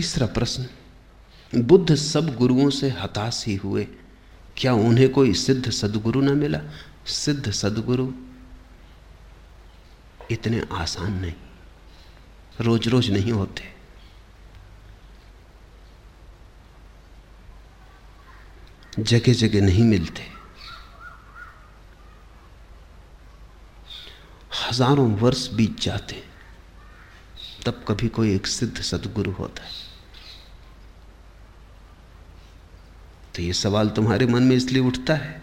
तीसरा प्रश्न, बुद्ध सब गुरुओं से हताश ही हुए। क्या उन्हें कोई सिद्ध सदगुरु ना मिला? सिद्ध सदगुरु इतने आसान नहीं। रोज रोज नहीं होते। जगह जगह नहीं मिलते। हज़ारों वर्ष बीत जाते। तब कभी कोई एक सिद्ध सदगुरु होता है। तो ये सवाल तुम्हारे मन में इसलिए उठता है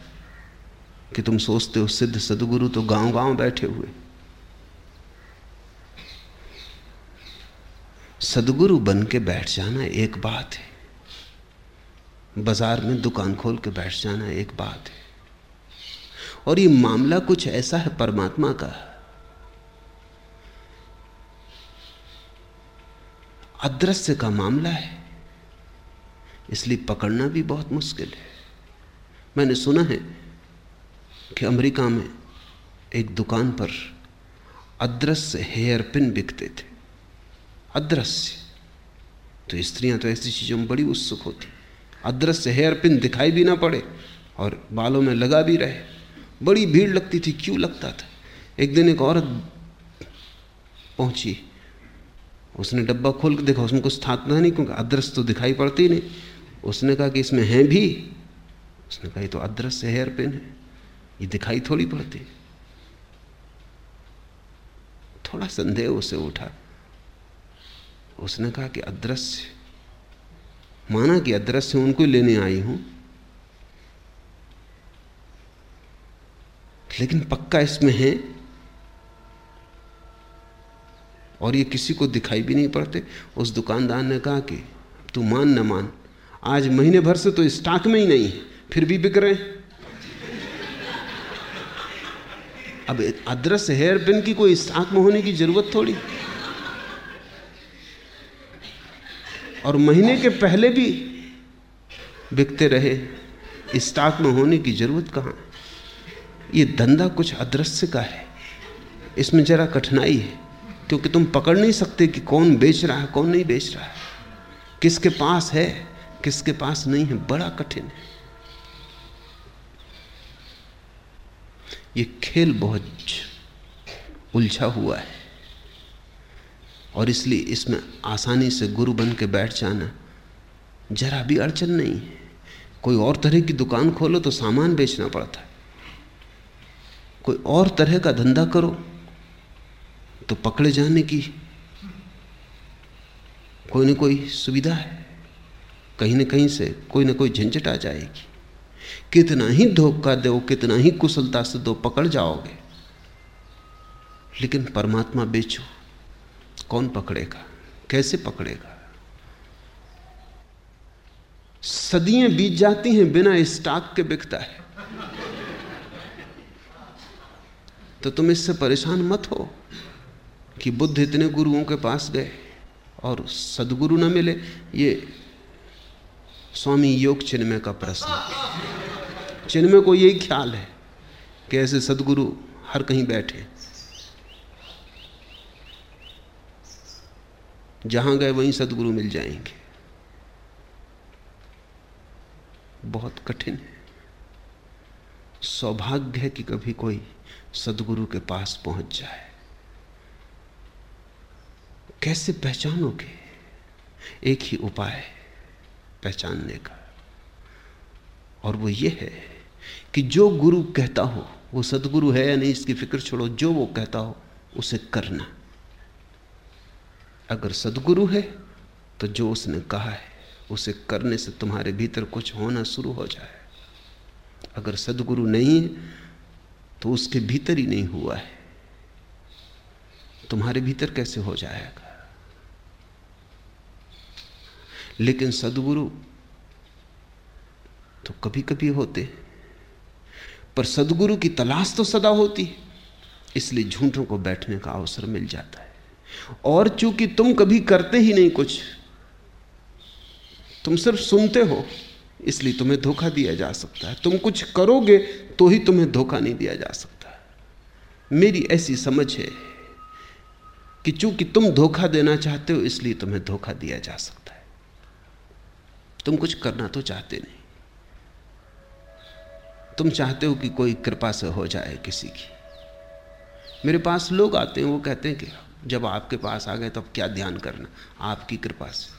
कि तुम सोचते हो सिद्ध सदगुरु तो गाँव गाँव बैठे हुए। सदगुरु बन के बैठ जाना एक बात है। बाज़ार में दुकान खोल के बैठ जाना एक बात है। और ये मामला कुछ ऐसा है परमात्मा का। अदृश्य का मामला है। इसलिए पकड़ना भी बहुत मुश्किल है। मैंने सुना है कि अमेरिका में एक दुकान पर अदृश्य हेयर पिन बिकते थे। अदृश्य। तो स्त्रियाँ तो ऐसी चीज़ों में बड़ी उत्सुक होती। अदृश्य हेयर पिन दिखाई भी ना पड़े और बालों में लगा भी रहे। बड़ी भीड़ लगती थी, क्यों लगता था? एक दिन एक औरत पहुँची। उसने डब्बा खोल के देखा, उसमें कुछ था नहीं, क्योंकि अदृश्य तो दिखाई पड़ती नहीं। उसने कहा कि इसमें हैं भी। उसने कहा, ये तो अदृश्य हेयर पिन है। ये दिखाई थोड़ी पड़ती। थोड़ा संदेह उसे उठा। उसने कहा कि अदृश्य। माना कि अदृश्य उनको लेने आई हूँ। लेकिन पक्का इसमें है। और ये किसी को दिखाई भी नहीं पड़ते। उस दुकानदार ने कहा कि तू मान न मान। आज महीने भर से तो स्टॉक में ही नहीं, फिर भी बिक रहे हैं। अब अदृश्य हेयर पिन की कोई स्टॉक में होने की ज़रूरत थोड़ी। और महीने के पहले भी बिकते रहे स्टॉक में होने की ज़रूरत कहाँ? ये धंधा कुछ अदृश्य का है। इसमें जरा कठिनाई है, क्योंकि तुम पकड़ नहीं सकते कि कौन बेच रहा है, कौन नहीं बेच रहा है। किसके पास है? किसके पास नहीं है, बड़ा कठिन है। ये खेल बहुत उलझा हुआ है। और इसलिए इसमें आसानी से गुरु बन के बैठ जाना जरा भी अड़चन नहीं है। कोई और तरह की दुकान खोलो तो सामान बेचना पड़ता है। कोई और तरह का धंधा करो तो पकड़े जाने की कोई ना कोई सुविधा है। कहीं ना कहीं से कोई ना कोई झंझट आ जाएगी। कितना ही धोखा दो, कितना ही कुशलता से दो पकड़ जाओगे। लेकिन परमात्मा बेचो, कौन पकड़ेगा? कैसे पकड़ेगा? सदियाँ बीत जाती हैं, बिना स्टॉक के बिकता है। तो तुम इससे परेशान मत हो कि बुद्ध इतने गुरुओं के पास गए और सदगुरु न मिले। ये स्वामी, योग चिन्मय का प्रश्न। चिन्मय को यही ख्याल है कि ऐसे सदगुरु हर कहीं बैठे। जहाँ गए वहीं सदगुरु मिल जाएँगे। बहुत कठिन है। सौभाग्य है कि कभी कोई सदगुरु के पास पहुँच जाए। कैसे पहचानोगे? एक ही उपाय पहचानने का। और वो ये है कि जो गुरु कहता हो, वो सदगुरु है या नहीं, इसकी फ़िक्र छोड़ो, जो वो कहता हो, उसे करना। अगर सदगुरु है तो जो उसने कहा है, उसे करने से तुम्हारे भीतर कुछ होना शुरू हो जाए। अगर सदगुरु नहीं है तो उसके भीतर ही नहीं हुआ है। तुम्हारे भीतर कैसे हो जाएगा? लेकिन सदगुरु तो कभी कभी होते पर सदगुरु की तलाश तो सदा होती इसलिए झूठों को बैठने का अवसर मिल जाता है। और चूँकि तुम कभी करते ही नहीं कुछ, तुम सिर्फ़ सुनते हो, इसलिए तुम्हें धोखा दिया जा सकता है। तुम कुछ करोगे तो ही तुम्हें धोखा नहीं दिया जा सकता। मेरी ऐसी समझ है कि चूँकि तुम धोखा देना चाहते हो, इसलिए तुम्हें धोखा दिया जा सकता तुम कुछ करना तो चाहते नहीं। तुम चाहते हो कि कोई कृपा से हो जाए किसी की। मेरे पास लोग आते हैं, वो कहते हैं कि जब आपके पास आ गए तो अब क्या ध्यान करना? आपकी कृपा से।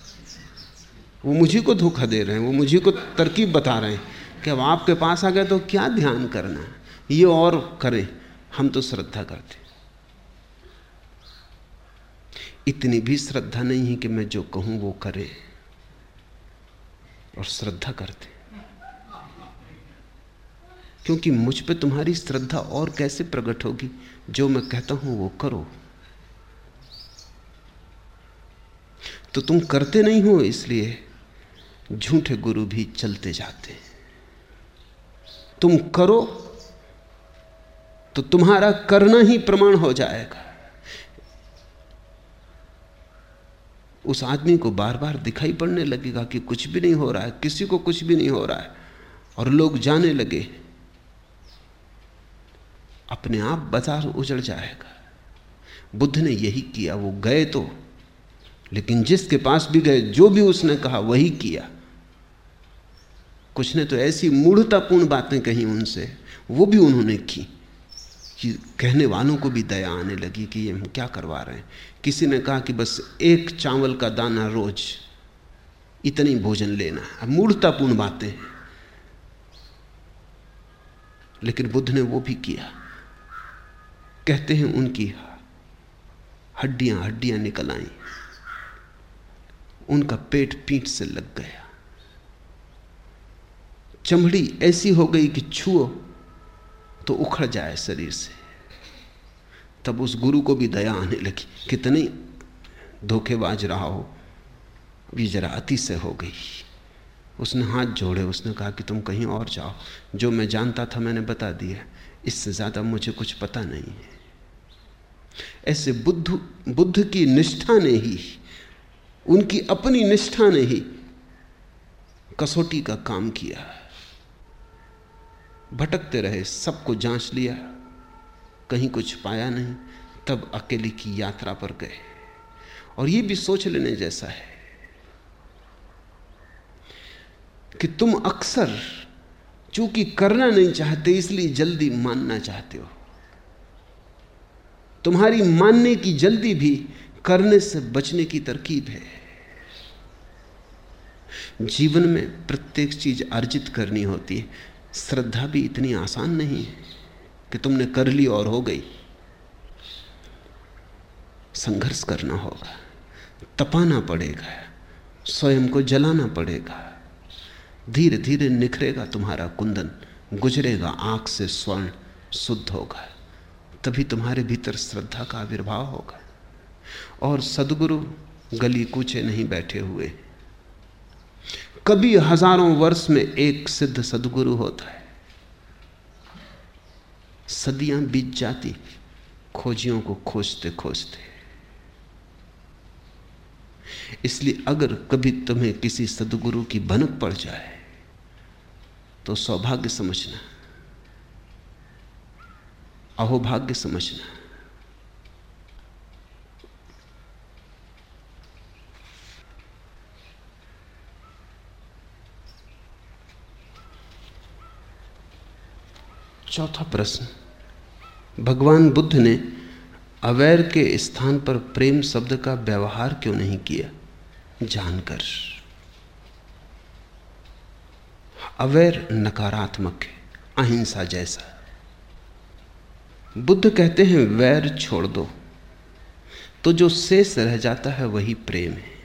वो मुझी को धोखा दे रहे हैं, वो मुझी को तरकीब बता रहे हैं कि अब आपके पास आ गए तो क्या ध्यान करना? ये और करें, हम तो श्रद्धा करते इतनी भी श्रद्धा नहीं है कि मैं जो कहूँ वो करे। और श्रद्धा करते। क्योंकि मुझ पे तुम्हारी श्रद्धा और कैसे प्रकट होगी? जो मैं कहता हूँ, वो करो। तो तुम करते नहीं हो, इसलिए झूठे गुरु भी चलते जाते तुम करो तो तुम्हारा करना ही प्रमाण हो जाएगा। उस आदमी को बार बार दिखाई पड़ने लगेगा कि कुछ भी नहीं हो रहा है, किसी को कुछ भी नहीं हो रहा है। और लोग जाने लगे, अपने आप बाज़ार उजड़ जाएगा। बुद्ध ने यही किया, वो गए तो लेकिन जिसके पास भी गए, जो भी उसने कहा, वही किया। कुछ ने तो ऐसी मूढ़तापूर्ण बातें कही उनसे, वो भी उन्होंने की। कहने वालों को भी दया आने लगी कि ये हम क्या करवा रहे हैं। किसी ने कहा कि बस एक चावल का दाना रोज इतनी भोजन लेना अब मूर्तापूर्ण बातें लेकिन बुद्ध ने वो भी किया। कहते हैं उनकी हड्डियाँ हड्डियाँ निकल आई। उनका पेट पीठ से लग गया। चमड़ी ऐसी हो गई कि छुओ। तो उखड़ जाए शरीर से। तब उस गुरु को भी दया आने लगी। कितनी धोखेबाज रहा हो। ये जरा अति से हो गई। उसने हाथ जोड़े, उसने कहा कि तुम कहीं और जाओ। जो मैं जानता था मैंने बता दिया। इससे ज़्यादा मुझे कुछ पता नहीं है। ऐसे बुद्ध बुद्ध की निष्ठा ने ही, उनकी अपनी निष्ठा ने ही कसौटी का काम किया। भटकते रहे, सबको जाँच लिया। कहीं कुछ पाया नहीं, तब अकेले की यात्रा पर गए। और यह भी सोच लेने जैसा है कि तुम अक्सर चूँकि करना नहीं चाहते, इसलिए जल्दी मानना चाहते हो। तुम्हारी मानने की जल्दी भी करने से बचने की तरकीब है। जीवन में प्रत्येक चीज़ अर्जित करनी होती है। श्रद्धा भी इतनी आसान नहीं है कि तुमने कर ली और हो गई। संघर्ष करना होगा, तपाना पड़ेगा, स्वयं को जलाना पड़ेगा। धीरे धीरे निखरेगा तुम्हारा कुंदन, गुजरेगा आँख से स्वर्ण, शुद्ध होगा। तभी तुम्हारे भीतर श्रद्धा का आविर्भाव होगा। और सदगुरु गली कूचे नहीं बैठे हुए कभी हज़ारों वर्ष में एक सिद्ध सदगुरु होता है। सदियाँ बीत जाती, खोजियों को खोजते खोजते इसलिए अगर कभी तुम्हें किसी सदगुरु की भनक पड़ जाए तो सौभाग्य समझना, अहोभाग्य समझना। चौथा प्रश्न। भगवान बुद्ध ने अवैर के स्थान पर प्रेम शब्द का व्यवहार क्यों नहीं किया? जानकर। अवैर नकारात्मक है, अहिंसा जैसा। बुद्ध कहते हैं, वैर छोड़ दो। तो जो शेष रह जाता है, वही प्रेम है।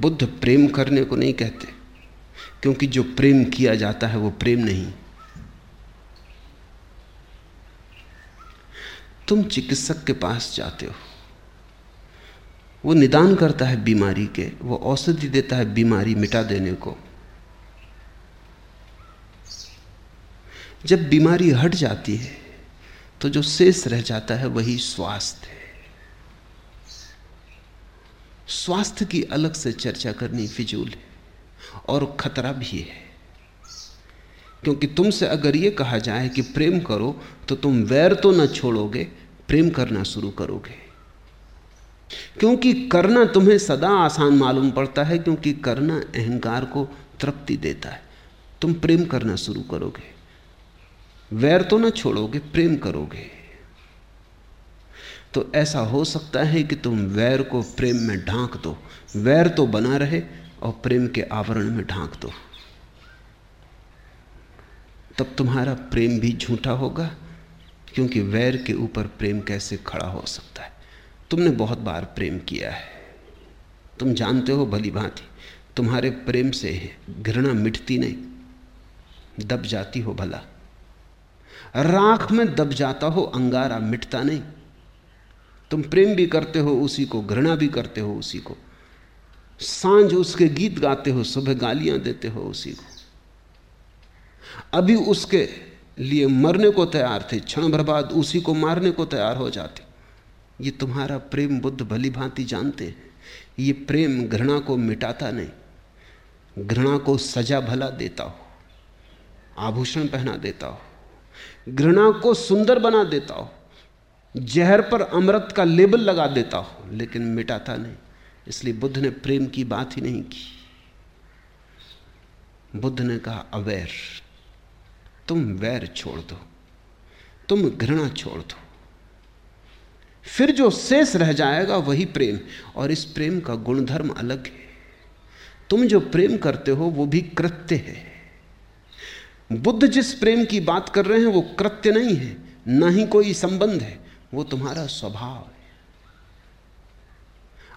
बुद्ध प्रेम करने को नहीं कहते। क्योंकि जो प्रेम किया जाता है वो प्रेम नहीं। तुम चिकित्सक के पास जाते हो। वो निदान करता है बीमारी के, वो औषधि देता है बीमारी मिटा देने को। जब बीमारी हट जाती है तो जो शेष रह जाता है वही स्वास्थ्य है। स्वास्थ्य की अलग से चर्चा करनी फिजूल है। और खतरा भी है। क्योंकि तुमसे अगर यह कहा जाए कि प्रेम करो तो तुम वैर तो ना छोड़ोगे, प्रेम करना शुरू करोगे। क्योंकि करना तुम्हें सदा आसान मालूम पड़ता है, क्योंकि करना अहंकार को तृप्ति देता है। तुम प्रेम करना शुरू करोगे। वैर तो ना छोड़ोगे, प्रेम करोगे। तो ऐसा हो सकता है कि तुम वैर को प्रेम में ढांक दो। वैर तो बना रहे और प्रेम के आवरण में ढांक दो। तब तुम्हारा प्रेम भी झूठा होगा, क्योंकि वैर के ऊपर प्रेम कैसे खड़ा हो सकता है? तुमने बहुत बार प्रेम किया है। तुम जानते हो भली भांति, तुम्हारे प्रेम से घृणा मिटती नहीं। दब जाती हो भला। राख में दब जाता हो, अंगारा मिटता नहीं। तुम प्रेम भी करते हो, उसी को घृणा भी करते हो, उसी को साँझ उसके गीत गाते हो, सुबह गालियाँ देते हो उसी को। अभी उसके लिए मरने को तैयार थे, क्षण भर बाद उसी को मारने को तैयार हो जाते। ये तुम्हारा प्रेम बुद्ध भली भांति जानते हैं। ये प्रेम घृणा को मिटाता नहीं, घृणा को सजा भला देता हो, आभूषण पहना देता हो, घृणा को सुंदर बना देता हो, जहर पर अमृत का लेबल लगा देता हो, लेकिन मिटाता नहीं। इसलिए बुद्ध ने प्रेम की बात ही नहीं की। बुद्ध ने कहा, अवैर, तुम वैर छोड़ दो, तुम घृणा छोड़ दो। फिर जो शेष रह जाएगा वही प्रेम, और इस प्रेम का गुणधर्म अलग है। तुम जो प्रेम करते हो, वो भी कृत्य है। बुद्ध जिस प्रेम की बात कर रहे हैं, वो कृत्य नहीं है, ना ही कोई संबंध है, वो तुम्हारा स्वभाव है।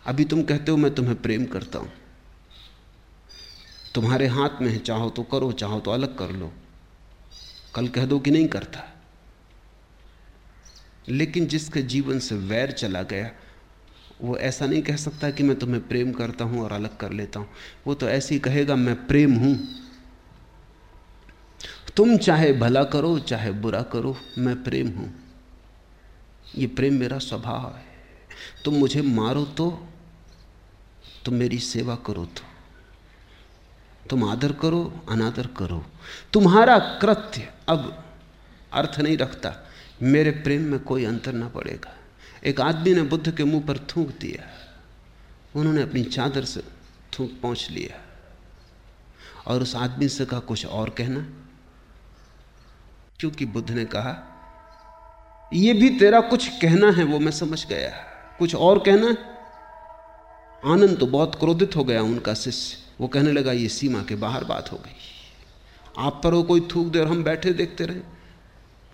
अभी तुम कहते हो, मैं तुम्हें प्रेम करता हूँ। तुम्हारे हाथ में है, चाहो तो करो, चाहो तो अलग कर लो। कल कह दो कि नहीं करता। लेकिन जिसके जीवन से वैर चला गया, वो ऐसा नहीं कह सकता कि मैं तुम्हें प्रेम करता हूँ और अलग कर लेता हूँ। वो तो ऐसे ही कहेगा, मैं प्रेम हूँ। तुम चाहे भला करो, चाहे बुरा करो, मैं प्रेम हूँ। ये प्रेम मेरा स्वभाव है। तुम मुझे मारो तो तुम मेरी सेवा करो तो। तुम आदर करो, अनादर करो। तुम्हारा कृत्य अब अर्थ नहीं रखता। मेरे प्रेम में कोई अंतर ना पड़ेगा। एक आदमी ने बुद्ध के मुँह पर थूक दिया। उन्होंने अपनी चादर से थूक पहुँच लिया। और उस आदमी से कहा, कुछ और कहना? क्योंकि बुद्ध ने कहा यह भी तेरा कुछ कहना है, वो मैं समझ गया। कुछ और कहना? आनंद तो बहुत क्रोधित हो गया उनका शिष्य। वो कहने लगा, ये सीमा के बाहर बात हो गई। आप पर वो कोई थूक दे और हम बैठे देखते रहे।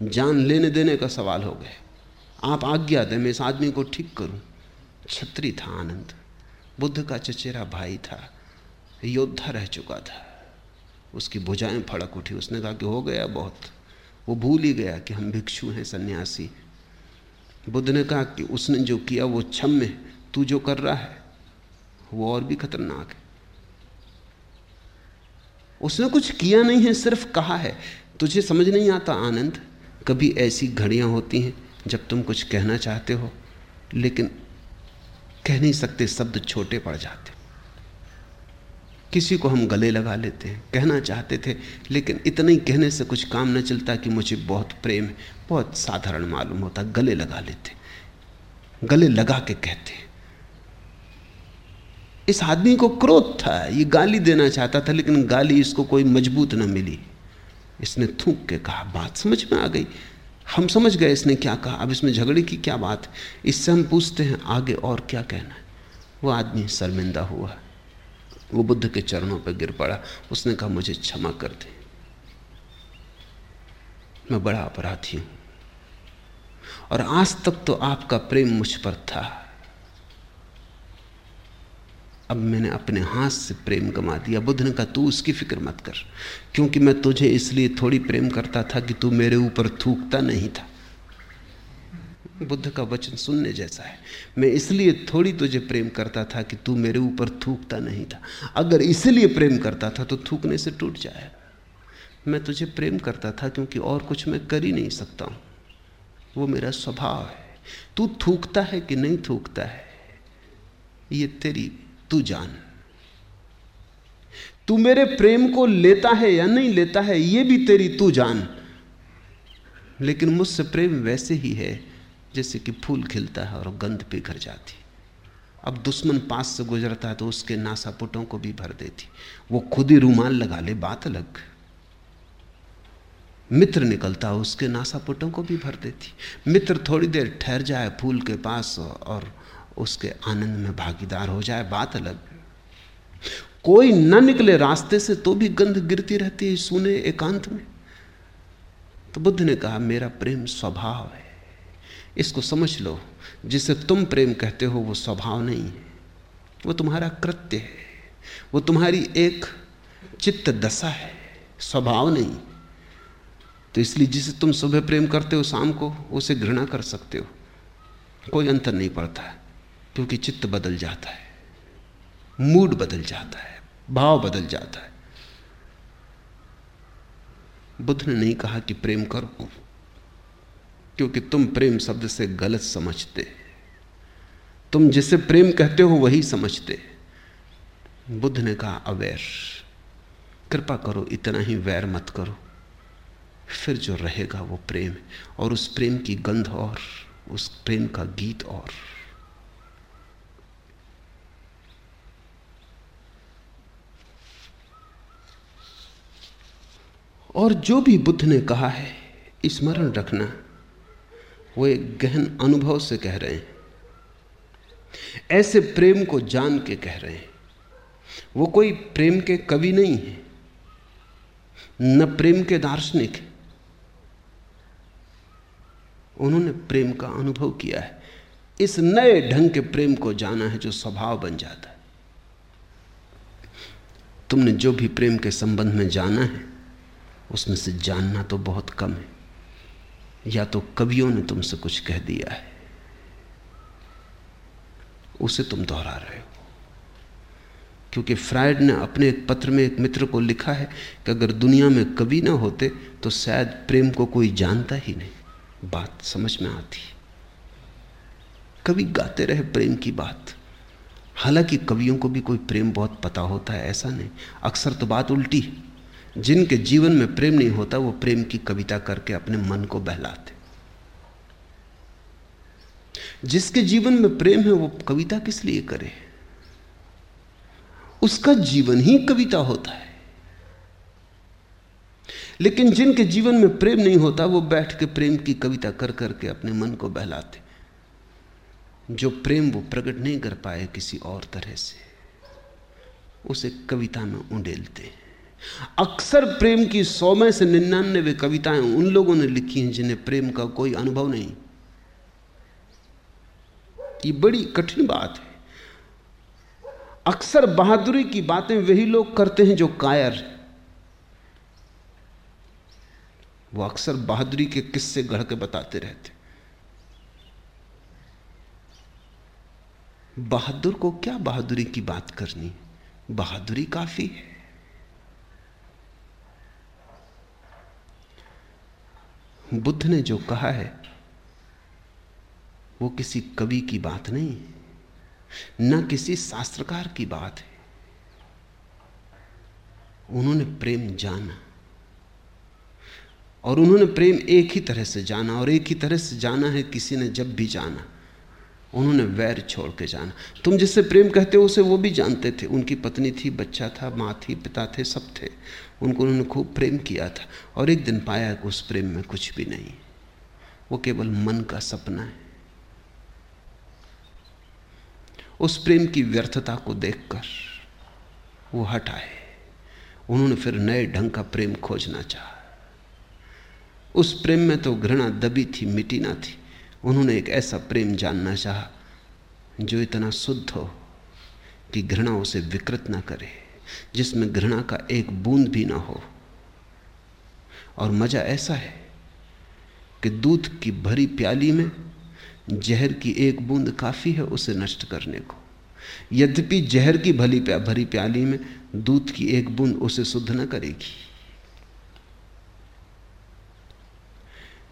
जान लेने देने का सवाल हो गया। आप आज्ञा दें, मैं इस आदमी को ठीक करूँ। छत्री था आनंद। बुद्ध का चचेरा भाई था। योद्धा रह चुका था। उसकी भुजाएँ फड़क उठी। उसने कहा कि हो गया बहुत। वो भूल ही गया कि हम भिक्षु हैं, सन्यासी। बुद्ध ने कहा कि उसने जो किया वो क्षम्य। तू जो कर रहा है वो और भी खतरनाक है। उसने कुछ किया नहीं है, सिर्फ़ कहा है, तुझे समझ नहीं आता आनंद? कभी ऐसी घड़ियाँ होती हैं जब तुम कुछ कहना चाहते हो, लेकिन कह नहीं सकते, शब्द छोटे पड़ जाते। किसी को हम गले लगा लेते हैं, कहना चाहते थे, लेकिन इतना ही कहने से कुछ काम न चलता कि मुझे बहुत प्रेम, बहुत साधारण मालूम होता, गले लगा लेते। गले लगा के कहते हैं। इस आदमी को क्रोध था, ये गाली देना चाहता था, लेकिन गाली इसको कोई मज़बूत न मिली। इसने थूक के कहा, बात समझ में आ गई। हम समझ गए इसने क्या कहा। अब इसमें झगड़े की क्या बात इससे हम पूछते हैं, आगे और क्या कहना है? वो आदमी शर्मिंदा हुआ। वो बुद्ध के चरणों पर गिर पड़ा। उसने कहा, मुझे क्षमा कर दे। मैं बड़ा अपराधी हूँ। और आज तक तो आपका प्रेम मुझ पर था। अब मैंने अपने हाथ से प्रेम गमा दिया। बुद्ध ने कहा, तू उसकी फ़िक्र मत कर, क्योंकि मैं तुझे इसलिए थोड़ी प्रेम करता था कि तू मेरे ऊपर थूकता नहीं था। बुद्ध का वचन सुनने जैसा है। मैं इसलिए थोड़ी तुझे प्रेम करता था कि तू मेरे ऊपर थूकता नहीं था। अगर इसलिए प्रेम करता था तो थूकने से टूट जाएगा मैं तुझे प्रेम करता था क्योंकि और कुछ मैं कर ही नहीं सकता हूँ। वो मेरा स्वभाव है। तू थूकता है कि नहीं थूकता है, ये तेरी तू जान। तू मेरे प्रेम को लेता है या नहीं लेता है यह भी तेरी तू जान। लेकिन मुझसे प्रेम वैसे ही है, जैसे कि फूल खिलता है और गंध पिघर जाती। अब दुश्मन पास से गुजरता है तो उसके नासापुटों को भी भर देती। वो खुद ही रूमाल लगा ले, बात अलग। मित्र निकलता उसके नासापुटों को भी भर देती। मित्र थोड़ी देर ठहर जाए फूल के पास और उसके आनंद में भागीदार हो जाए, बात अलग कोई न निकले रास्ते से तो भी गंध गिरती रहती है सुने एकांत में। तो बुद्ध ने कहा, मेरा प्रेम स्वभाव है। इसको समझ लो, जिसे तुम प्रेम कहते हो, वो स्वभाव नहीं है। वो तुम्हारा कृत्य है। वो तुम्हारी एक चित्त दशा है। स्वभाव नहीं। तो इसलिए जिसे तुम सुबह प्रेम करते हो, शाम को उसे घृणा कर सकते हो। कोई अंतर नहीं पड़ता। है क्योंकि चित्त बदल जाता है, मूड बदल जाता है, भाव बदल जाता है। बुद्ध ने नहीं कहा कि प्रेम करो, क्योंकि तुम प्रेम शब्द से गलत समझते तुम जिसे प्रेम कहते हो वही समझते बुद्ध ने कहा, अवैर, कृपा करो, इतना ही वैर मत करो। फिर जो रहेगा वो प्रेम और उस प्रेम की गंध और, उस प्रेम का गीत और। और जो भी बुद्ध ने कहा है, स्मरण रखना। वो एक गहन अनुभव से कह रहे हैं। ऐसे प्रेम को जान के कह रहे हैं। वो कोई प्रेम के कवि नहीं है, न प्रेम के दार्शनिक उन्होंने प्रेम का अनुभव किया है। इस नए ढंग के प्रेम को जाना है जो स्वभाव बन जाता है। तुमने जो भी प्रेम के संबंध में जाना है उसमें से जानना तो बहुत कम है। या तो कवियों ने तुमसे कुछ कह दिया है। उसे तुम दोहरा रहे हो। क्योंकि फ्रायड ने अपने एक पत्र में एक मित्र को लिखा है कि अगर दुनिया में कवि ना होते तो शायद प्रेम को कोई जानता ही नहीं। बात समझ में आती कवि गाते रहे प्रेम की बात। हालाँकि कवियों को भी कोई प्रेम बहुत पता होता है, ऐसा नहीं। अक्सर तो बात उल्टी है। जिनके जीवन में प्रेम नहीं होता, वो प्रेम की कविता करके अपने मन को बहलाते। जिसके जीवन में प्रेम है, वो कविता किस लिए करे? उसका जीवन ही कविता होता है। लेकिन जिनके जीवन में प्रेम नहीं होता, वो बैठ के प्रेम की कविता कर करके अपने मन को बहलाते। जो प्रेम वो प्रकट नहीं कर पाए किसी और तरह से, उसे कविता में उंडेलते हैं। अक्सर प्रेम की सौ में से निन्यानवे कविताएँ उन लोगों ने लिखी हैं जिन्हें प्रेम का कोई अनुभव नहीं। ये बड़ी कठिन बात है। अक्सर बहादुरी की बातें वही लोग करते हैं जो कायर वो अक्सर बहादुरी के किस्से गढ़ के बताते रहते बहादुर को क्या बहादुरी की बात करनी बहादुरी काफ़ी है। बुद्ध ने जो कहा है, वो किसी कवि की बात नहीं, न किसी शास्त्रकार की बात है। उन्होंने प्रेम जाना, और उन्होंने प्रेम एक ही तरह से जाना, और एक ही तरह से जाना है किसी ने जब भी जाना। उन्होंने वैर छोड़ के जाना। तुम जिससे प्रेम कहते हो, उसे वो भी जानते थे। उनकी पत्नी थी, बच्चा था, माँ थी, पिता थे, सब थे। उनको उन्होंने खूब प्रेम किया था। और एक दिन पाया कि उस प्रेम में कुछ भी नहीं। वो केवल मन का सपना है। उस प्रेम की व्यर्थता को देखकर वो हट आए। उन्होंने फिर नए ढंग का प्रेम खोजना चाहा। उस प्रेम में तो घृणा दबी थी, मिटी ना थी। उन्होंने एक ऐसा प्रेम जानना चाहा जो इतना शुद्ध हो कि घृणा उसे विकृत ना करे जिसमें घृणा का एक बूंद भी ना हो। और मज़ा ऐसा है कि दूध की भरी प्याली में जहर की एक बूंद काफ़ी है उसे नष्ट करने को। यद्यपि जहर की भली प्या, भरी प्याली में दूध की एक बूंद उसे शुद्ध न करेगी।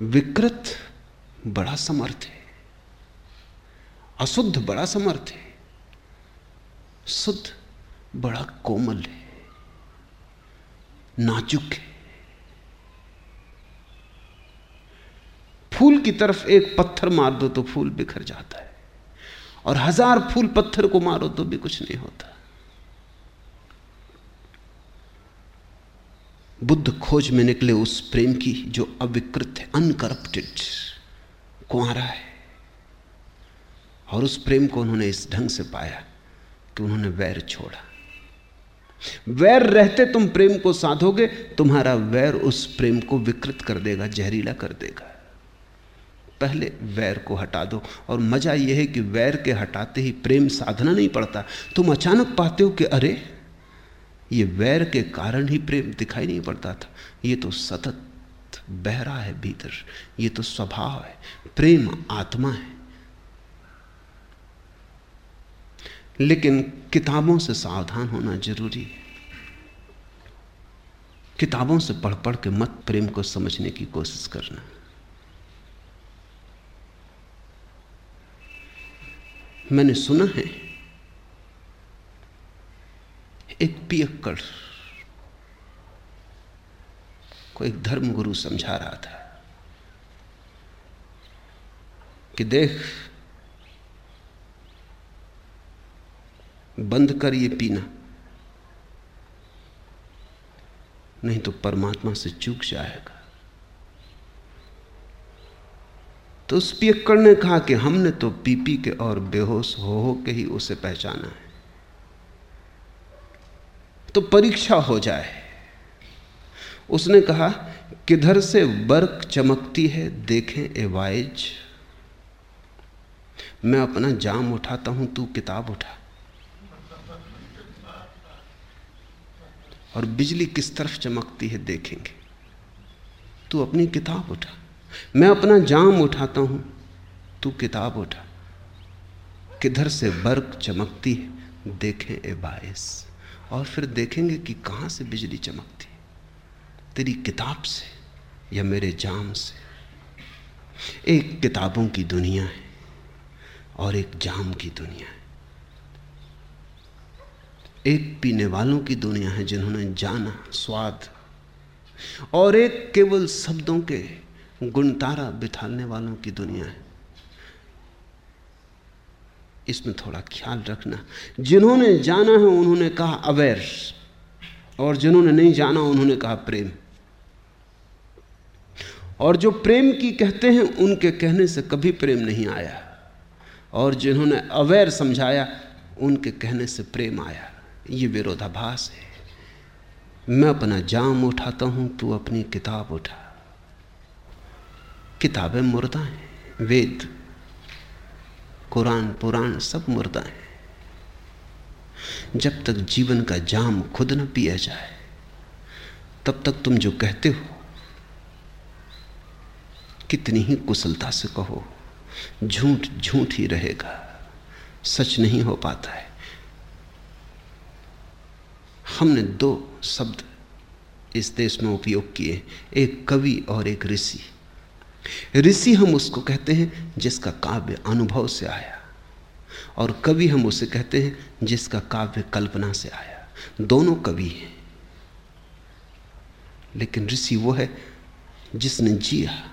विकृत बड़ा समर्थ है। अशुद्ध बड़ा समर्थ है। शुद्ध बड़ा कोमल है। नाजुक है। फूल की तरफ़ एक पत्थर मार दो तो फूल बिखर जाता है। और हज़ार फूल पत्थर को मारो तो भी कुछ नहीं होता। बुद्ध खोज में निकले उस प्रेम की जो अविकृत है अनकरप्टेड कुआरा है। और उस प्रेम को उन्होंने इस ढंग से पाया कि उन्होंने वैर छोड़ा। वैर रहते तुम प्रेम को साधोगे, तुम्हारा वैर उस प्रेम को विकृत कर देगा, जहरीला कर देगा। पहले वैर को हटा दो, और मज़ा यह है कि वैर के हटाते ही प्रेम साधना नहीं पड़ता। तुम अचानक पाते हो कि अरे, ये वैर के कारण ही प्रेम दिखाई नहीं पड़ता था, ये तो सतत बह रहा है भीतर। ये तो स्वभाव है, प्रेम आत्मा है। लेकिन किताबों से सावधान होना ज़रूरी है। किताबों से पढ़ पढ़ के मत प्रेम को समझने की कोशिश करना। मैंने सुना है, एक पियक्कड़ को एक धर्म गुरु समझा रहा था कि देख, बंद कर ये पीना। नहीं तो परमात्मा से चूक जाएगा। तो उस पियक्कड़ ने कहा कि हमने तो पी पी के और बेहोश हो हो के ही उसे पहचाना है। तो परीक्षा हो जाए। उसने कहा, किधर से बर्क चमकती है, देखें ए वाइज मैं अपना जाम उठाता हूँ, तू किताब उठा। और बिजली किस तरफ़ चमकती है, देखेंगे। तू अपनी किताब उठा। मैं अपना जाम उठाता हूँ, तू किताब उठा। किधर से बर्क चमकती है, देखें ए बायस और फिर देखेंगे कि कहाँ से बिजली चमकती है। तेरी किताब से या मेरे जाम से? एक किताबों की दुनिया है और एक जाम की दुनिया है। एक पीने वालों की दुनिया है जिन्होंने जाना स्वाद और एक केवल शब्दों के गुणतारा बिठाने वालों की दुनिया है। इसमें थोड़ा ख्याल रखना। जिन्होंने जाना है, उन्होंने कहा अवेयर और जिन्होंने नहीं जाना, उन्होंने कहा प्रेम। और जो प्रेम की कहते हैं, उनके कहने से कभी प्रेम नहीं आया। और जिन्होंने अवेयर समझाया, उनके कहने से प्रेम आया। ये विरोधाभास है। मैं अपना जाम उठाता हूँ, तू अपनी किताब उठा। किताबें मुर्दा हैं, वेद, कुरान, पुराण सब मुर्दा हैं। जब तक जीवन का जाम खुद न पिया जाए, तब तक तुम जो कहते हो, कितनी ही कुशलता से कहो, झूठ झूठ ही रहेगा, सच नहीं हो पाता है। हमने दो शब्द इस देश में उपयोग किए, एक कवि और एक ऋषि। ऋषि हम उसको कहते हैं जिसका काव्य अनुभव से आया। और कवि हम उसे कहते हैं जिसका काव्य कल्पना से आया। दोनों कवि हैं। लेकिन ऋषि वो है जिसने जिया,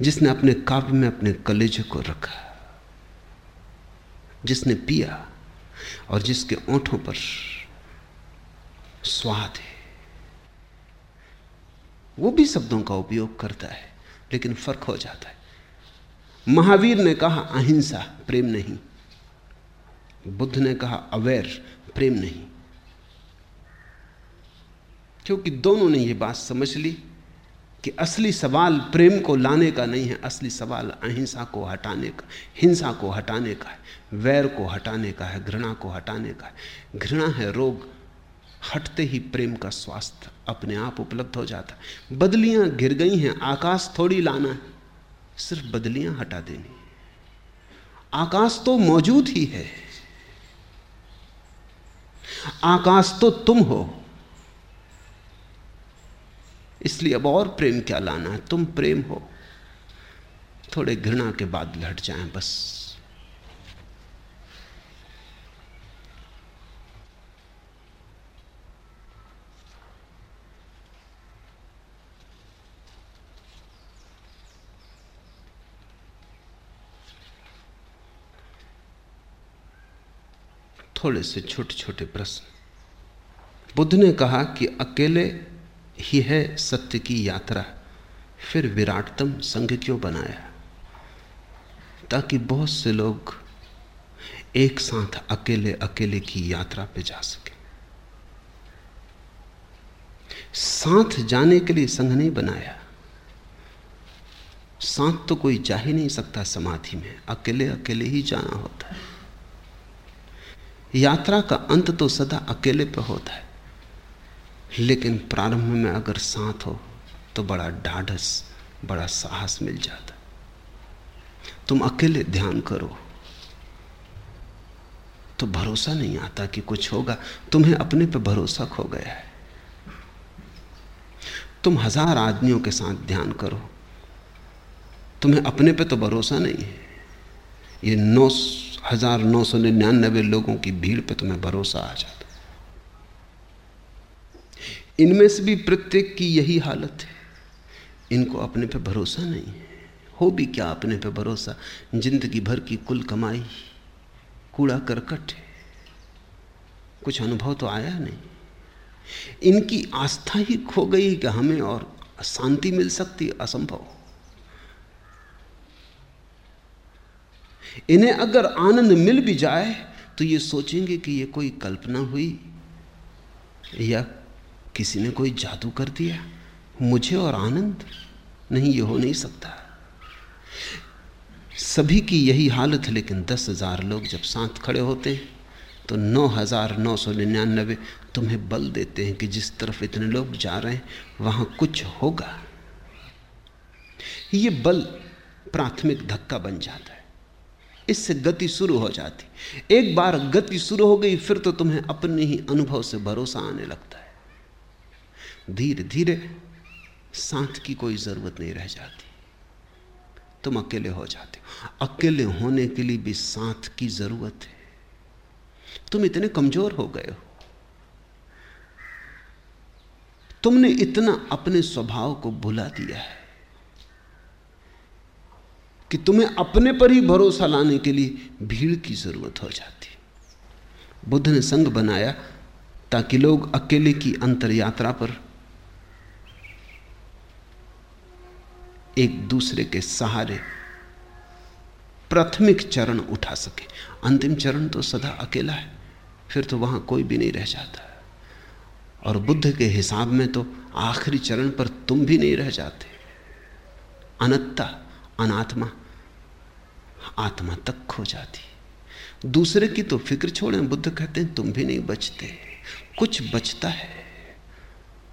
जिसने अपने काव्य में अपने कलेजे को रखा, जिसने पिया और जिसके ओंठों पर स्वाद है। वो भी शब्दों का उपयोग करता है, लेकिन फ़र्क हो जाता है। महावीर ने कहा, अहिंसा प्रेम नहीं। बुद्ध ने कहा, अवैर, प्रेम नहीं। क्योंकि दोनों ने यह बात समझ ली कि असली सवाल प्रेम को लाने का नहीं है, असली सवाल अहिंसा को हटाने का, हिंसा को हटाने का है, वैर को हटाने का है, घृणा को हटाने का है। घृणा है रोग, हटते ही प्रेम का स्वास्थ्य अपने आप उपलब्ध हो जाता है। बदलियाँ गिर गई हैं, आकाश थोड़ी लाना है, सिर्फ़ बदलियाँ हटा देनी आकाश तो मौजूद ही है। आकाश तो तुम हो। इसलिए अब और प्रेम क्या लाना है? तुम प्रेम हो। थोड़े घृणा के बाद लट जाएँ, बस। थोड़े से छोटे छोटे प्रश्न। बुद्ध ने कहा कि अकेले ही है सत्य की यात्रा, फिर विराटतम संघ क्यों बनाया? ताकि बहुत से लोग एक साथ अकेले अकेले की यात्रा पे जा सके। साथ जाने के लिए संघ नहीं बनाया। साथ तो कोई जा ही नहीं सकता समाधि में, अकेले अकेले ही जाना होता है। यात्रा का अंत तो सदा अकेले पे होता है। लेकिन प्रारंभ में अगर साथ हो तो बड़ा ढाढ़स बड़ा साहस मिल जाता तुम अकेले ध्यान करो। तो भरोसा नहीं आता कि कुछ होगा। तुम्हें अपने पे भरोसा खो गया है। तुम हज़ार आदमियों के साथ ध्यान करो। तुम्हें अपने पे तो भरोसा नहीं है। ये नौ हज़ार नौ सौ निन्यानबे लोगों की भीड़ पर तुम्हें भरोसा आ जाता इनमें से भी प्रत्येक की यही हालत है। इनको अपने पे भरोसा नहीं है। हो भी क्या अपने पे भरोसा? ज़िंदगी भर की कुल कमाई, कूड़ा करकट है। कुछ अनुभव तो आया नहीं। इनकी आस्था ही खो गई कि हमें और शांति मिल सकती, असंभव। इन्हें अगर आनंद मिल भी जाए तो ये सोचेंगे कि ये कोई कल्पना हुई, या किसी ने कोई जादू कर दिया। मुझे और आनंद नहीं, ये हो नहीं सकता। सभी की यही हालत है लेकिन दस हज़ार लोग जब साथ खड़े होते हैं तो नौ हज़ार नौ सौ निन्यानबे तुम्हें बल देते हैं कि जिस तरफ़ इतने लोग जा रहे हैं, वहाँ कुछ होगा। ये बल प्राथमिक धक्का बन जाता है। इससे गति शुरू हो जाती। एक बार गति शुरू हो गई, फिर तो तुम्हें अपने ही अनुभव से भरोसा आने लगता है। धीरे धीरे साथ की कोई ज़रूरत नहीं रह जाती। तुम अकेले हो जाते हो। अकेले होने के लिए भी साथ की ज़रूरत है। तुम इतने कमज़ोर हो गए हो। तुमने इतना अपने स्वभाव को भुला दिया है। कि तुम्हें अपने पर ही भरोसा लाने के लिए भीड़ की ज़रूरत हो जाती। बुद्ध ने संघ बनाया ताकि लोग अकेले की अंतर यात्रा पर एक दूसरे के सहारे प्राथमिक चरण उठा सके। अंतिम चरण तो सदा अकेला है, फिर तो वहाँ कोई भी नहीं रह जाता। और बुद्ध के हिसाब में तो आखिरी चरण पर तुम भी नहीं रह जाते। अनत्ता अनात्मा। आत्मा तक खो जाती। दूसरे की तो फ़िक्र छोड़ें, बुद्ध कहते हैं, तुम भी नहीं बचते। कुछ बचता है,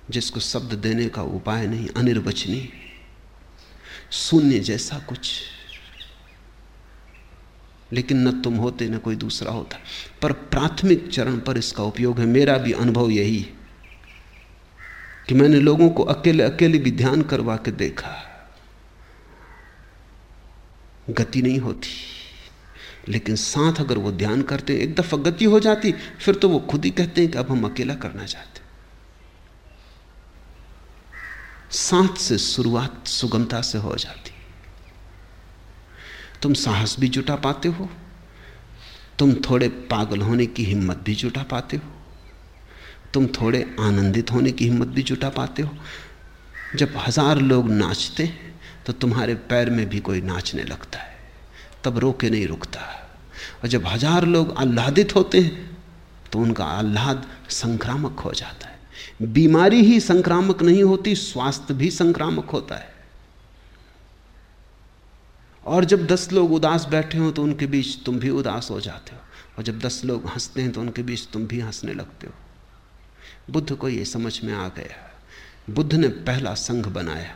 जिसको शब्द देने का उपाय नहीं, अनिर्वचनीय। शून्य जैसा कुछ। लेकिन न तुम होते, न कोई दूसरा होता। पर प्राथमिक चरण पर इसका उपयोग है। मेरा भी अनुभव यही है कि मैंने लोगों को अकेले अकेले भी ध्यान करवा के देखा। गति नहीं होती। लेकिन साथ अगर वो ध्यान करते एक दफ़ा गति हो जाती, फिर तो वो खुद ही कहते हैं कि अब हम अकेला करना चाहते साथ से शुरुआत सुगमता से हो जाती। तुम साहस भी जुटा पाते हो, तुम थोड़े पागल होने की हिम्मत भी जुटा पाते हो, तुम थोड़े आनंदित होने की हिम्मत भी जुटा पाते हो। जब हज़ार लोग नाचते हैं तो तुम्हारे पैर में भी कोई नाचने लगता है। तब रोके नहीं रुकता। और जब हज़ार लोग आह्लादित होते हैं तो उनका आह्लाद संक्रामक हो जाता है। बीमारी ही संक्रामक नहीं होती, स्वास्थ्य भी संक्रामक होता है। और जब दस लोग उदास बैठे हो तो उनके बीच तुम भी उदास हो जाते हो। और जब दस लोग हँसते हैं तो उनके बीच तुम भी हंसने लगते हो। बुद्ध को यह समझ में आ गया। बुद्ध ने पहला संघ बनाया।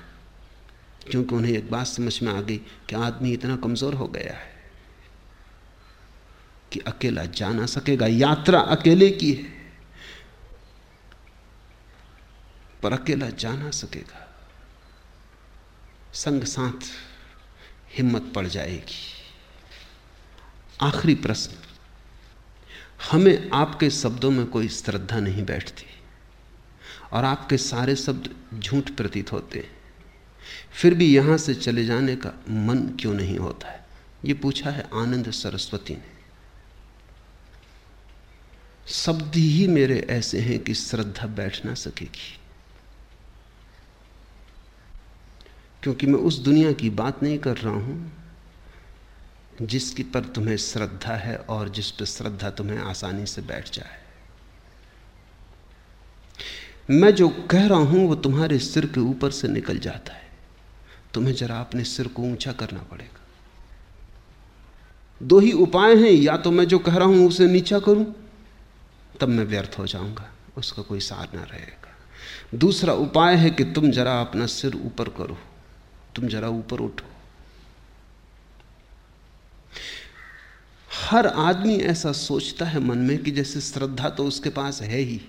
क्योंकि उन्हें एक बात समझ में आ गई कि आदमी इतना कमज़ोर हो गया है कि अकेला जा ना सकेगा। यात्रा अकेले की है, पर अकेला जा ना सकेगा। संग साथ हिम्मत पड़ जाएगी। आखिरी प्रश्न, हमें आपके शब्दों में कोई श्रद्धा नहीं बैठती और आपके सारे शब्द झूठ प्रतीत होते हैं। फिर भी यहाँ से चले जाने का मन क्यों नहीं होता है? ये पूछा है आनंद सरस्वती ने। शब्द ही मेरे ऐसे हैं कि श्रद्धा बैठ ना सकेगी। क्योंकि मैं उस दुनिया की बात नहीं कर रहा हूँ, जिसकी पर तुम्हें श्रद्धा है और जिस पर श्रद्धा तुम्हें आसानी से बैठ जाए। मैं जो कह रहा हूँ वो तुम्हारे सिर के ऊपर से निकल जाता है। तुम्हें जरा अपने सिर को ऊँचा करना पड़ेगा। दो ही उपाय हैं, या तो मैं जो कह रहा हूँ उसे नीचा करूँ, तब मैं व्यर्थ हो जाऊँगा, उसका कोई सार ना रहेगा। दूसरा उपाय है कि तुम जरा अपना सिर ऊपर करो, तुम जरा ऊपर उठो। हर आदमी ऐसा सोचता है मन में कि जैसे श्रद्धा तो उसके पास है ही,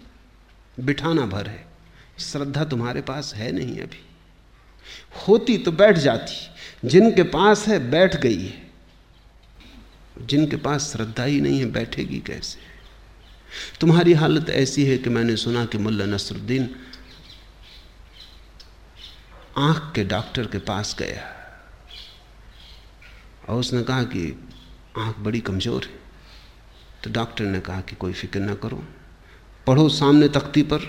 बिठाना भर है, श्रद्धा तुम्हारे पास है नहीं अभी। होती तो बैठ जाती, जिनके पास है बैठ गई है। जिनके पास श्रद्धा ही नहीं है, बैठेगी कैसे? तुम्हारी हालत ऐसी है कि मैंने सुना कि मुल्ला नसरुद्दीन आँख के डॉक्टर के पास गया और उसने कहा कि आँख बड़ी कमज़ोर है। तो डॉक्टर ने कहा कि कोई फ़िक्र ना करो। पढ़ो सामने तख्ती पर,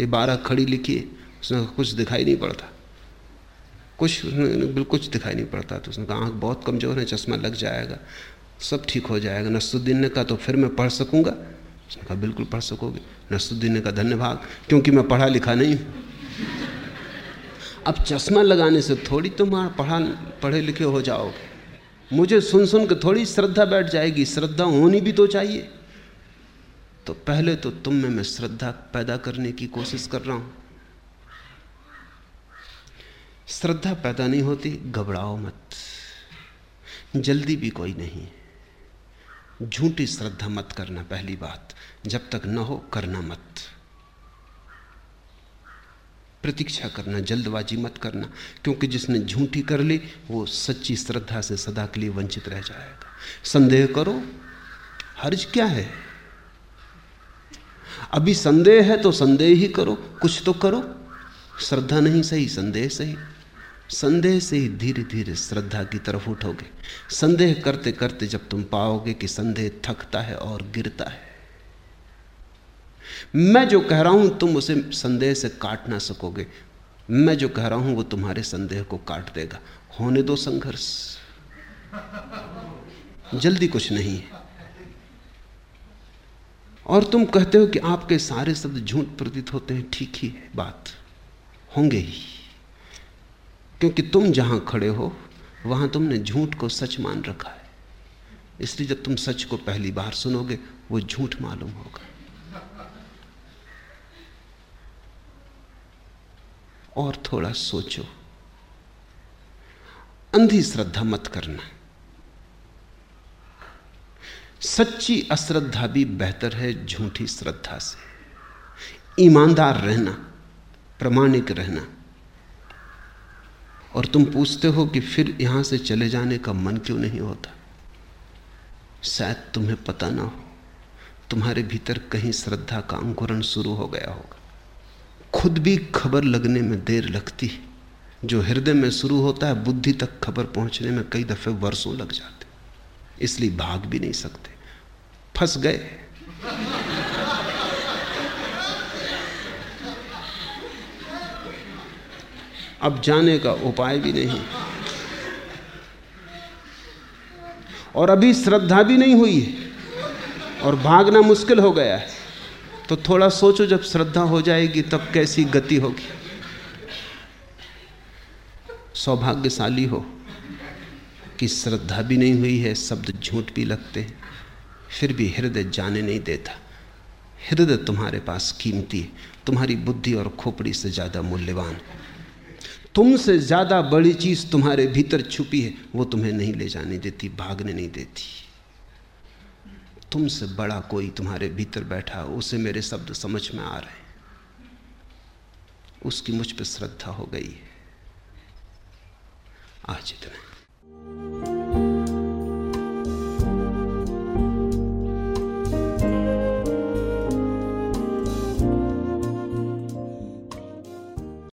ये बारह खड़ी लिखिए उसने कुछ दिखाई नहीं पड़ता। कुछ बिल्कुल कुछ दिखाई नहीं पड़ता तो उसने कहा, आँख बहुत कमज़ोर है, चश्मा लग जाएगा, सब ठीक हो जाएगा, नसरुद्दीन ने कहा तो फिर मैं पढ़ सकूँगा? उसने कहा, बिल्कुल पढ़ सकोगे, नसरुद्दीन ने कहा धन्यवाद, क्योंकि मैं पढ़ा लिखा नहीं अब चश्मा लगाने से थोड़ी तुम पढ़ा, पढ़े लिखे हो जाओगे। मुझे सुन सुन के थोड़ी श्रद्धा बैठ जाएगी, श्रद्धा होनी भी तो चाहिए। तो पहले तो तुम में मैं श्रद्धा पैदा करने की कोशिश कर रहा हूँ। श्रद्धा पैदा नहीं होती, घबराओ मत। जल्दी भी कोई नहीं झूठी श्रद्धा मत करना पहली बात। जब तक न हो, करना मत। प्रतीक्षा करना, जल्दबाजी मत करना, क्योंकि जिसने झूठी कर ली, वो सच्ची श्रद्धा से सदा के लिए वंचित रह जाएगा। संदेह करो, हर्ज क्या है? अभी संदेह है तो संदेह ही करो, कुछ तो करो। श्रद्धा नहीं सही, संदेह सही। संदेह से ही धीरे धीरे श्रद्धा की तरफ़ उठोगे। संदेह करते करते जब तुम पाओगे कि संदेह थकता है और गिरता है। मैं जो कह रहा हूँ, तुम उसे संदेह से काट ना सकोगे। मैं जो कह रहा हूँ, वो तुम्हारे संदेह को काट देगा। होने दो संघर्ष। जल्दी कुछ नहीं है। और तुम कहते हो कि आपके सारे शब्द झूठ प्रतीत होते हैं। ठीक ही है, बात होंगे ही। क्योंकि तुम जहाँ खड़े हो, वहाँ तुमने झूठ को सच मान रखा है। इसलिए जब तुम सच को पहली बार सुनोगे, वो झूठ मालूम होगा। और थोड़ा सोचो। अंधी श्रद्धा मत करना। सच्ची अश्रद्धा भी बेहतर है झूठी श्रद्धा से। ईमानदार रहना, प्रमाणिक रहना। और तुम पूछते हो कि फिर यहाँ से चले जाने का मन क्यों नहीं होता? शायद तुम्हें पता ना हो, तुम्हारे भीतर कहीं श्रद्धा का अंकुरण शुरू हो गया होगा। खुद भी खबर लगने में देर लगती जो हृदय में शुरू होता है, बुद्धि तक खबर पहुँचने में कई दफे वर्षों लग जाते इसलिए भाग भी नहीं सकते। फंस गए अब जाने का उपाय भी नहीं। और अभी श्रद्धा भी नहीं हुई है, और भागना मुश्किल हो गया है। तो थोड़ा सोचो, जब श्रद्धा हो जाएगी, तब कैसी गति होगी? सौभाग्यशाली हो कि श्रद्धा भी नहीं हुई है, शब्द झूठ भी लगते हैं, फिर भी हृदय जाने नहीं देता। हृदय तुम्हारे पास कीमती है, तुम्हारी बुद्धि और खोपड़ी से ज़्यादा मूल्यवान। तुमसे ज़्यादा बड़ी चीज़ तुम्हारे भीतर छुपी है, वो तुम्हें नहीं ले जाने देती, भागने नहीं देती। तुमसे बड़ा कोई तुम्हारे भीतर बैठा, उसे मेरे शब्द समझ में आ रहे हैं। उसकी मुझ पर श्रद्धा हो गई है। आज इतना।